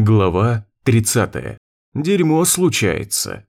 Глава 30. Дерьмо случается.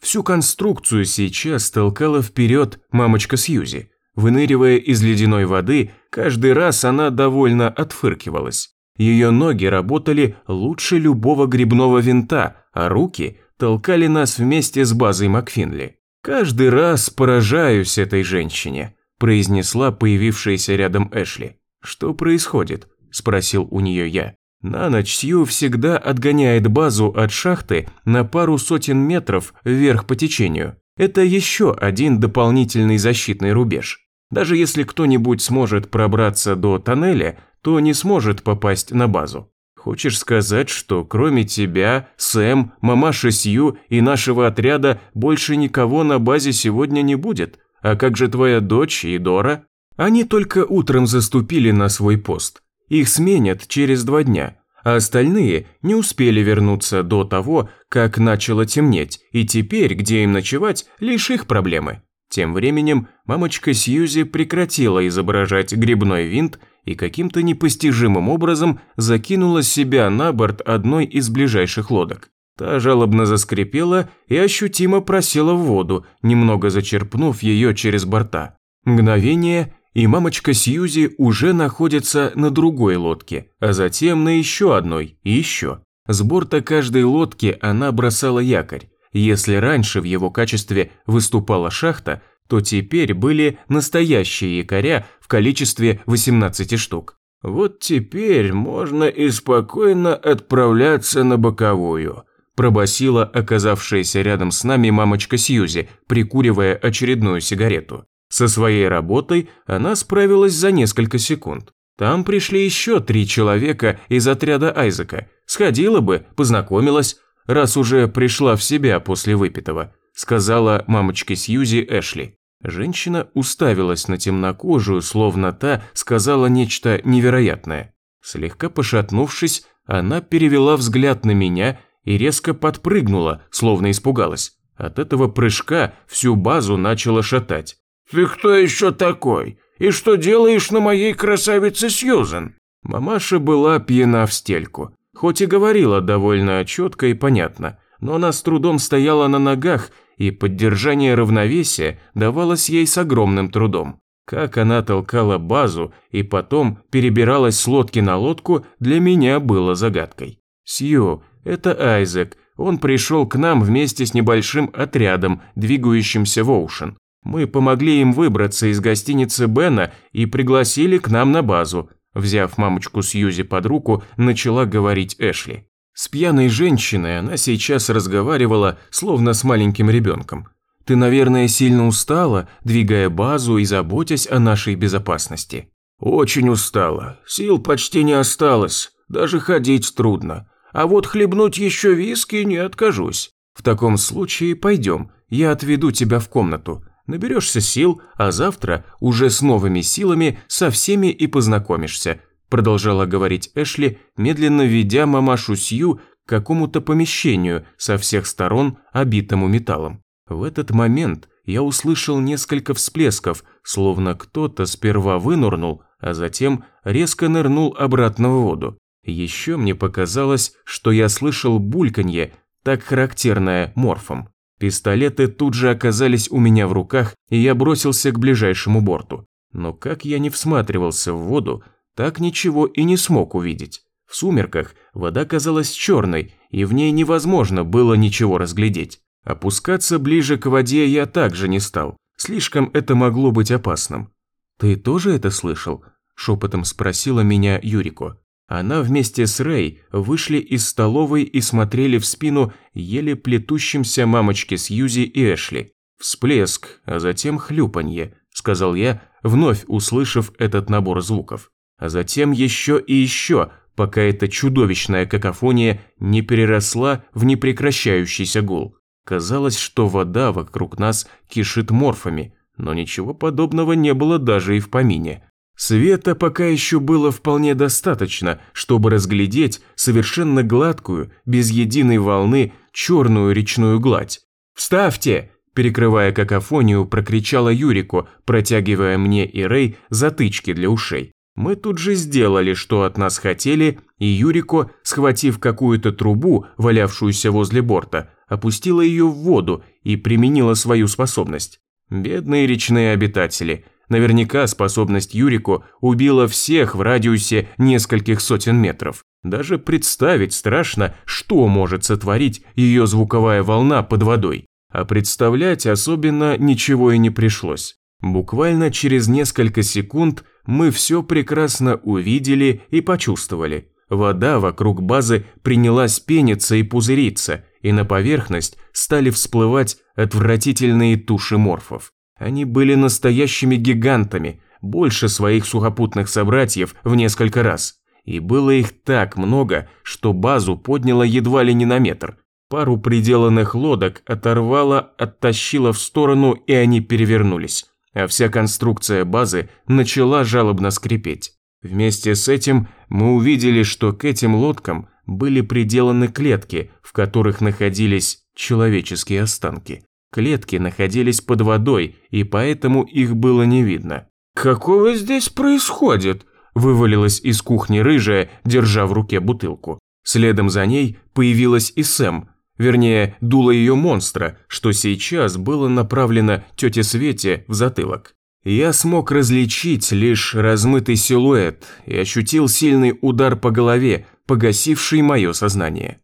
Всю конструкцию сейчас толкала вперед мамочка Сьюзи. Выныривая из ледяной воды, каждый раз она довольно отфыркивалась. Ее ноги работали лучше любого грибного винта, а руки толкали нас вместе с базой Макфинли. «Каждый раз поражаюсь этой женщине», – произнесла появившаяся рядом Эшли. «Что происходит?» – спросил у нее я. На ночь Сью всегда отгоняет базу от шахты на пару сотен метров вверх по течению. Это еще один дополнительный защитный рубеж. Даже если кто-нибудь сможет пробраться до тоннеля, то не сможет попасть на базу. Хочешь сказать, что кроме тебя, Сэм, мамаша Сью и нашего отряда больше никого на базе сегодня не будет? А как же твоя дочь и Дора? Они только утром заступили на свой пост. Их сменят через два дня, а остальные не успели вернуться до того, как начало темнеть, и теперь, где им ночевать, лишь их проблемы. Тем временем мамочка Сьюзи прекратила изображать грибной винт и каким-то непостижимым образом закинула себя на борт одной из ближайших лодок. Та жалобно заскрипела и ощутимо просела в воду, немного зачерпнув ее через борта. Мгновение, и мамочка Сьюзи уже находится на другой лодке, а затем на еще одной и еще. С борта каждой лодки она бросала якорь. Если раньше в его качестве выступала шахта, то теперь были настоящие якоря в количестве 18 штук. «Вот теперь можно и спокойно отправляться на боковую», пробасила оказавшаяся рядом с нами мамочка Сьюзи, прикуривая очередную сигарету. Со своей работой она справилась за несколько секунд. Там пришли еще три человека из отряда Айзека. Сходила бы, познакомилась, раз уже пришла в себя после выпитого, сказала мамочке Сьюзи Эшли. Женщина уставилась на темнокожую, словно та сказала нечто невероятное. Слегка пошатнувшись, она перевела взгляд на меня и резко подпрыгнула, словно испугалась. От этого прыжка всю базу начала шатать. «Ты кто еще такой? И что делаешь на моей красавице Сьюзен?» Мамаша была пьяна в стельку. Хоть и говорила довольно четко и понятно, но она с трудом стояла на ногах, и поддержание равновесия давалось ей с огромным трудом. Как она толкала базу и потом перебиралась с лодки на лодку, для меня было загадкой. «Сью, это Айзек, он пришел к нам вместе с небольшим отрядом, двигающимся в Оушен. Мы помогли им выбраться из гостиницы Бена и пригласили к нам на базу. Взяв мамочку Сьюзи под руку, начала говорить Эшли. С пьяной женщиной она сейчас разговаривала, словно с маленьким ребенком. «Ты, наверное, сильно устала, двигая базу и заботясь о нашей безопасности». «Очень устала. Сил почти не осталось. Даже ходить трудно. А вот хлебнуть еще виски не откажусь. В таком случае пойдем, я отведу тебя в комнату. Наберешься сил, а завтра уже с новыми силами со всеми и познакомишься», продолжала говорить Эшли, медленно ведя мамашу Сью к какому-то помещению со всех сторон, обитому металлом. В этот момент я услышал несколько всплесков, словно кто-то сперва вынырнул, а затем резко нырнул обратно в воду. Еще мне показалось, что я слышал бульканье, так характерное морфом. Пистолеты тут же оказались у меня в руках, и я бросился к ближайшему борту. Но как я не всматривался в воду, так ничего и не смог увидеть. В сумерках вода казалась черной, и в ней невозможно было ничего разглядеть. Опускаться ближе к воде я также не стал. Слишком это могло быть опасным. «Ты тоже это слышал?» – шепотом спросила меня Юрико. Она вместе с Рэй вышли из столовой и смотрели в спину еле плетущимся мамочке Сьюзи и Эшли. «Всплеск, а затем хлюпанье», – сказал я, вновь услышав этот набор звуков. А затем еще и еще, пока эта чудовищная какофония не переросла в непрекращающийся гул. Казалось, что вода вокруг нас кишит морфами, но ничего подобного не было даже и в помине. Света пока еще было вполне достаточно, чтобы разглядеть совершенно гладкую, без единой волны, черную речную гладь. «Вставьте!» – перекрывая какофонию, прокричала Юрику, протягивая мне и Рэй затычки для ушей. Мы тут же сделали, что от нас хотели, и Юрико, схватив какую-то трубу, валявшуюся возле борта, опустила ее в воду и применила свою способность. Бедные речные обитатели. Наверняка способность Юрико убила всех в радиусе нескольких сотен метров. Даже представить страшно, что может сотворить ее звуковая волна под водой. А представлять особенно ничего и не пришлось. Буквально через несколько секунд мы все прекрасно увидели и почувствовали. Вода вокруг базы принялась пениться и пузыриться, и на поверхность стали всплывать отвратительные туши морфов. Они были настоящими гигантами, больше своих сухопутных собратьев в несколько раз. И было их так много, что базу подняло едва ли не на метр. Пару приделанных лодок оторвало, оттащило в сторону, и они перевернулись. А вся конструкция базы начала жалобно скрипеть. Вместе с этим мы увидели, что к этим лодкам были приделаны клетки, в которых находились человеческие останки. Клетки находились под водой, и поэтому их было не видно. «Какого здесь происходит?» – вывалилась из кухни рыжая, держа в руке бутылку. Следом за ней появилась и Сэм, вернее, дуло ее монстра, что сейчас было направлено тете Свете в затылок. Я смог различить лишь размытый силуэт и ощутил сильный удар по голове, погасивший мое сознание.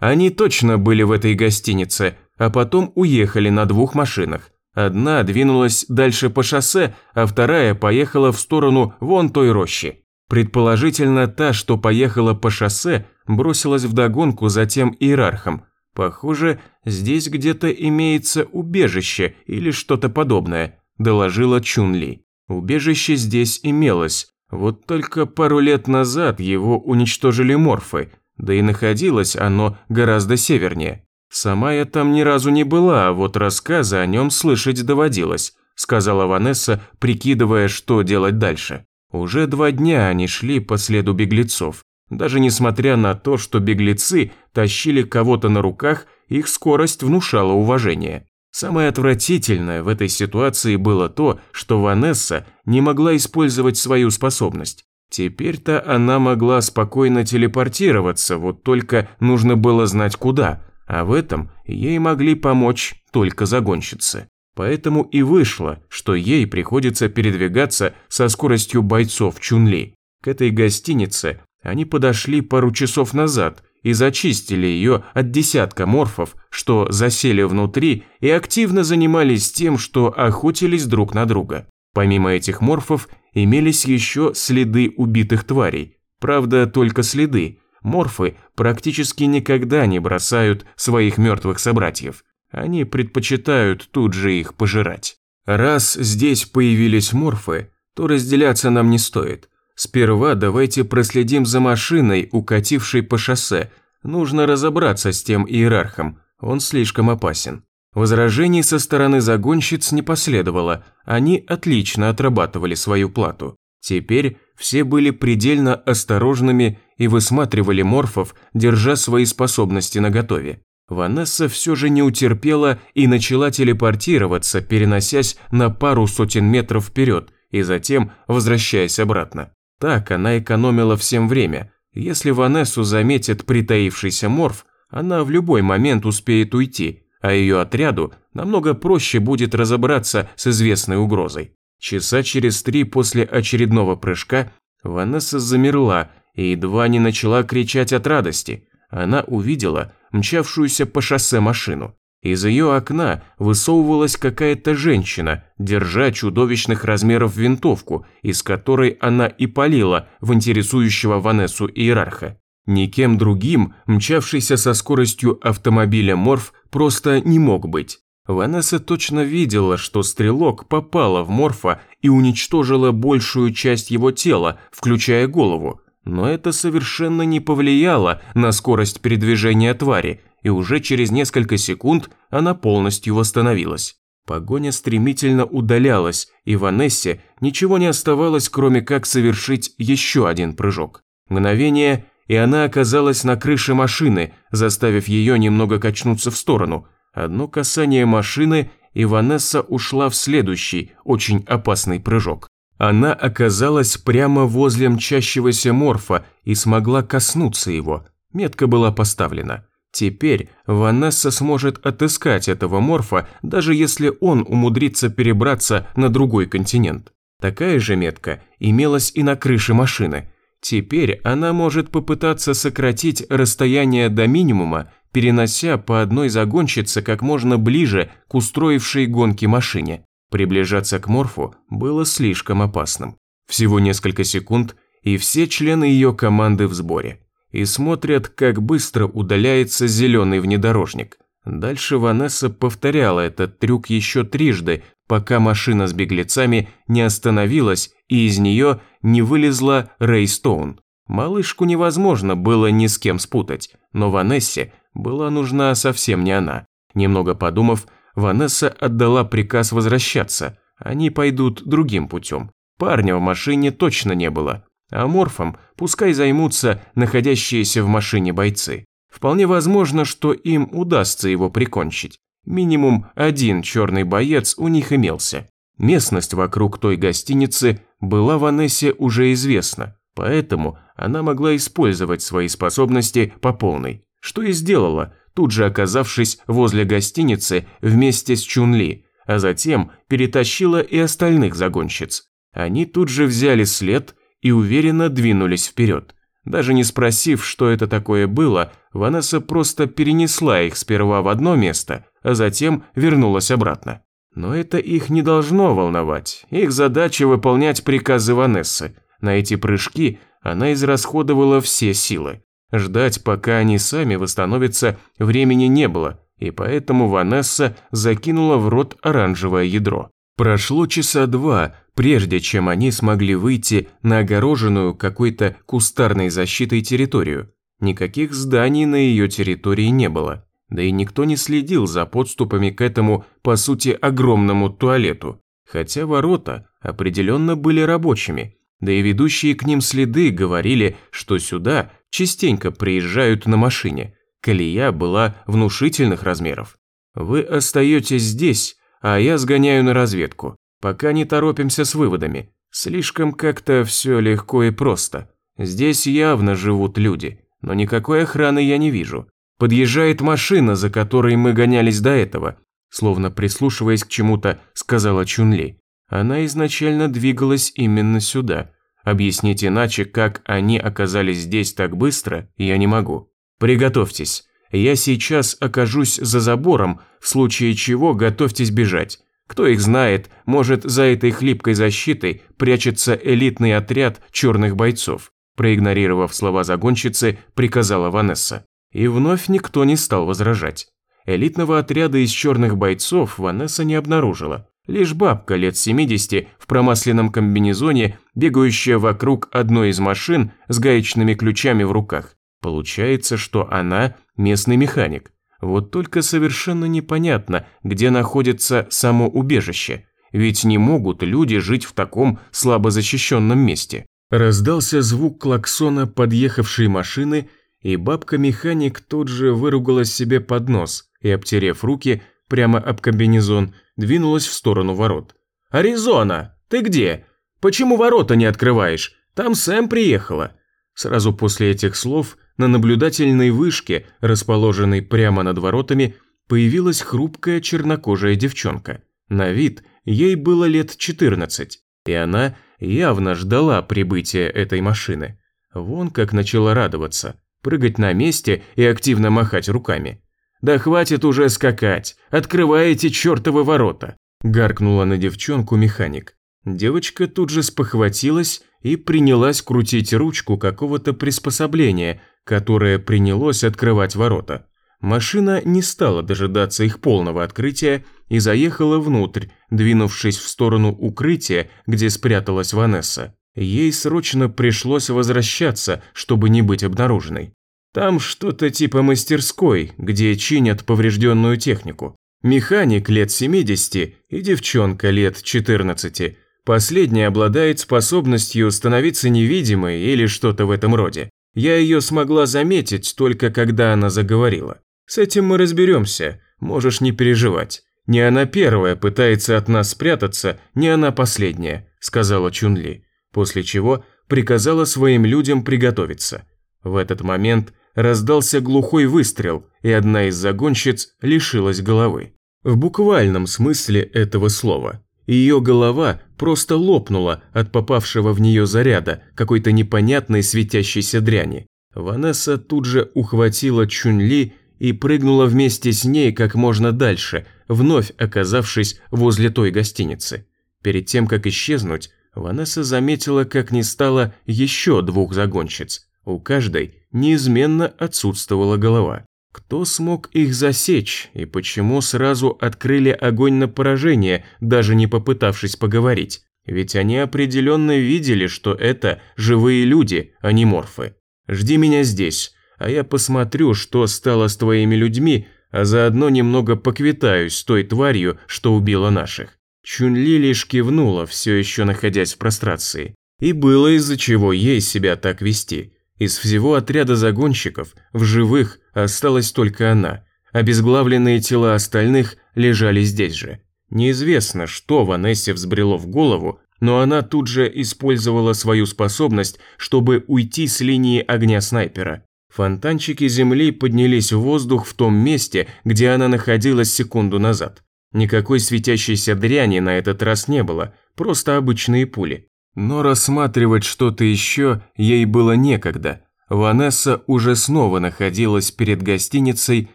Они точно были в этой гостинице, а потом уехали на двух машинах. Одна двинулась дальше по шоссе, а вторая поехала в сторону вон той рощи. Предположительно, та, что поехала по шоссе, бросилась вдогонку за тем иерархом. Похоже, здесь где-то имеется убежище или что-то подобное, доложила Чунли. Убежище здесь имелось, вот только пару лет назад его уничтожили морфы, да и находилось оно гораздо севернее. Сама я там ни разу не была, а вот рассказы о нем слышать доводилось, сказала Ванесса, прикидывая, что делать дальше. Уже два дня они шли по следу беглецов. Даже несмотря на то, что беглецы тащили кого-то на руках, их скорость внушала уважение. Самое отвратительное в этой ситуации было то, что Ванесса не могла использовать свою способность. Теперь-то она могла спокойно телепортироваться, вот только нужно было знать куда, а в этом ей могли помочь только загонщицы. Поэтому и вышло, что ей приходится передвигаться со скоростью бойцов Чунли. К этой гостинице они подошли пару часов назад и зачистили ее от десятка морфов, что засели внутри и активно занимались тем, что охотились друг на друга. Помимо этих морфов имелись еще следы убитых тварей. Правда, только следы. Морфы практически никогда не бросают своих мертвых собратьев. Они предпочитают тут же их пожирать. Раз здесь появились морфы, то разделяться нам не стоит. Сперва давайте проследим за машиной, укатившей по шоссе. Нужно разобраться с тем иерархом, он слишком опасен. Возражений со стороны загонщиц не последовало, они отлично отрабатывали свою плату. Теперь все были предельно осторожными и высматривали морфов, держа свои способности наготове. Ванесса все же не утерпела и начала телепортироваться, переносясь на пару сотен метров вперед и затем возвращаясь обратно. Так она экономила всем время. Если Ванессу заметит притаившийся морф, она в любой момент успеет уйти, а ее отряду намного проще будет разобраться с известной угрозой. Часа через три после очередного прыжка Ванесса замерла и едва не начала кричать от радости. Она увидела мчавшуюся по шоссе машину. Из ее окна высовывалась какая-то женщина, держа чудовищных размеров винтовку, из которой она и палила в интересующего Ванессу иерарха. Никем другим, мчавшийся со скоростью автомобиля Морф, просто не мог быть. Ванесса точно видела, что стрелок попала в Морфа и уничтожила большую часть его тела, включая голову. Но это совершенно не повлияло на скорость передвижения твари, и уже через несколько секунд она полностью восстановилась. Погоня стремительно удалялась, и Ванессе ничего не оставалось, кроме как совершить еще один прыжок. Мгновение, и она оказалась на крыше машины, заставив ее немного качнуться в сторону. Одно касание машины, и Ванесса ушла в следующий, очень опасный прыжок. Она оказалась прямо возле мчащегося морфа и смогла коснуться его. Метка была поставлена. Теперь Ванесса сможет отыскать этого морфа, даже если он умудрится перебраться на другой континент. Такая же метка имелась и на крыше машины. Теперь она может попытаться сократить расстояние до минимума, перенося по одной загонщице как можно ближе к устроившей гонки машине. Приближаться к Морфу было слишком опасным. Всего несколько секунд, и все члены ее команды в сборе. И смотрят, как быстро удаляется зеленый внедорожник. Дальше Ванесса повторяла этот трюк еще трижды, пока машина с беглецами не остановилась и из нее не вылезла Рэй Стоун. Малышку невозможно было ни с кем спутать, но Ванессе была нужна совсем не она. Немного подумав, Ванесса отдала приказ возвращаться. Они пойдут другим путем. Парня в машине точно не было. А морфом пускай займутся находящиеся в машине бойцы. Вполне возможно, что им удастся его прикончить. Минимум один черный боец у них имелся. Местность вокруг той гостиницы была Ванессе уже известна, поэтому она могла использовать свои способности по полной. Что и сделала, тут же оказавшись возле гостиницы вместе с Чунли, а затем перетащила и остальных загонщиц. Они тут же взяли след и уверенно двинулись вперед. Даже не спросив, что это такое было, Ванесса просто перенесла их сперва в одно место, а затем вернулась обратно. Но это их не должно волновать. Их задача выполнять приказы Ванессы. На эти прыжки она израсходовала все силы. Ждать, пока они сами восстановятся, времени не было, и поэтому Ванесса закинула в рот оранжевое ядро. Прошло часа два, прежде чем они смогли выйти на огороженную какой-то кустарной защитой территорию. Никаких зданий на ее территории не было, да и никто не следил за подступами к этому, по сути, огромному туалету. Хотя ворота определенно были рабочими, да и ведущие к ним следы говорили, что сюда частенько приезжают на машине. Колея была внушительных размеров. Вы остаетесь здесь, а я сгоняю на разведку. Пока не торопимся с выводами. Слишком как-то все легко и просто. Здесь явно живут люди, но никакой охраны я не вижу. Подъезжает машина, за которой мы гонялись до этого, словно прислушиваясь к чему-то, сказала Чунли. Она изначально двигалась именно сюда. Объяснить иначе, как они оказались здесь так быстро, я не могу. Приготовьтесь. Я сейчас окажусь за забором, в случае чего готовьтесь бежать. Кто их знает, может, за этой хлипкой защитой прячется элитный отряд черных бойцов. Проигнорировав слова загонщицы, приказала Ванесса. И вновь никто не стал возражать. Элитного отряда из черных бойцов Ванесса не обнаружила. Лишь бабка лет 70 в промасленном комбинезоне, бегающая вокруг одной из машин с гаечными ключами в руках. Получается, что она местный механик. Вот только совершенно непонятно, где находится само убежище. Ведь не могут люди жить в таком слабо защищенном месте. Раздался звук клаксона подъехавшей машины, и бабка-механик тут же выругалась себе под нос и, обтерев руки прямо об комбинезон, двинулась в сторону ворот. «Аризона, ты где? Почему ворота не открываешь? Там Сэм приехала». Сразу после этих слов на наблюдательной вышке, расположенной прямо над воротами, появилась хрупкая чернокожая девчонка. На вид ей было лет 14, и она явно ждала прибытия этой машины. Вон как начала радоваться, прыгать на месте и активно махать руками. «Да хватит уже скакать, открывай эти чертовы ворота!» Гаркнула на девчонку механик. Девочка тут же спохватилась и принялась крутить ручку какого-то приспособления, которое принялось открывать ворота. Машина не стала дожидаться их полного открытия и заехала внутрь, двинувшись в сторону укрытия, где спряталась Ванесса. Ей срочно пришлось возвращаться, чтобы не быть обнаруженной. Там что-то типа мастерской, где чинят поврежденную технику. Механик лет 70 и девчонка лет 14 Последняя обладает способностью становиться невидимой или что-то в этом роде. Я ее смогла заметить только когда она заговорила. С этим мы разберемся, можешь не переживать. Не она первая пытается от нас спрятаться, не она последняя. – сказала Чунли, после чего приказала своим людям приготовиться. В этот момент раздался глухой выстрел, и одна из загонщиц лишилась головы. В буквальном смысле этого слова. Ее голова просто лопнула от попавшего в нее заряда какой-то непонятной светящейся дряни. Ванесса тут же ухватила Чунли и прыгнула вместе с ней как можно дальше, вновь оказавшись возле той гостиницы. Перед тем, как исчезнуть, Ванесса заметила, как не стало еще двух загонщиц. У каждой неизменно отсутствовала голова. Кто смог их засечь и почему сразу открыли огонь на поражение, даже не попытавшись поговорить? Ведь они определенно видели, что это живые люди, а не морфы. Жди меня здесь, а я посмотрю, что стало с твоими людьми, а заодно немного поквитаюсь с той тварью, что убила наших. Чунли лишь кивнула, все еще находясь в прострации. И было из-за чего ей себя так вести. Из всего отряда загонщиков в живых осталась только она. Обезглавленные тела остальных лежали здесь же. Неизвестно, что Ванессе взбрело в голову, но она тут же использовала свою способность, чтобы уйти с линии огня снайпера. Фонтанчики земли поднялись в воздух в том месте, где она находилась секунду назад. Никакой светящейся дряни на этот раз не было, просто обычные пули. Но рассматривать что-то еще ей было некогда. Ванесса уже снова находилась перед гостиницей,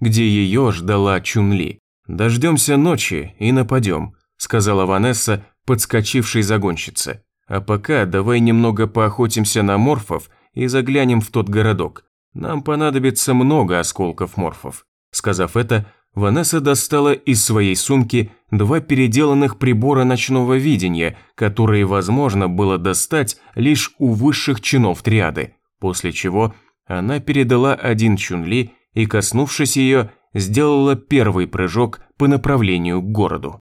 где ее ждала Чунли. «Дождемся ночи и нападем», – сказала Ванесса, подскочившей загонщице. «А пока давай немного поохотимся на морфов и заглянем в тот городок. Нам понадобится много осколков морфов». Сказав это, Ванесса достала из своей сумки два переделанных прибора ночного видения, которые возможно было достать лишь у высших чинов триады, после чего она передала один Чунли и, коснувшись ее, сделала первый прыжок по направлению к городу.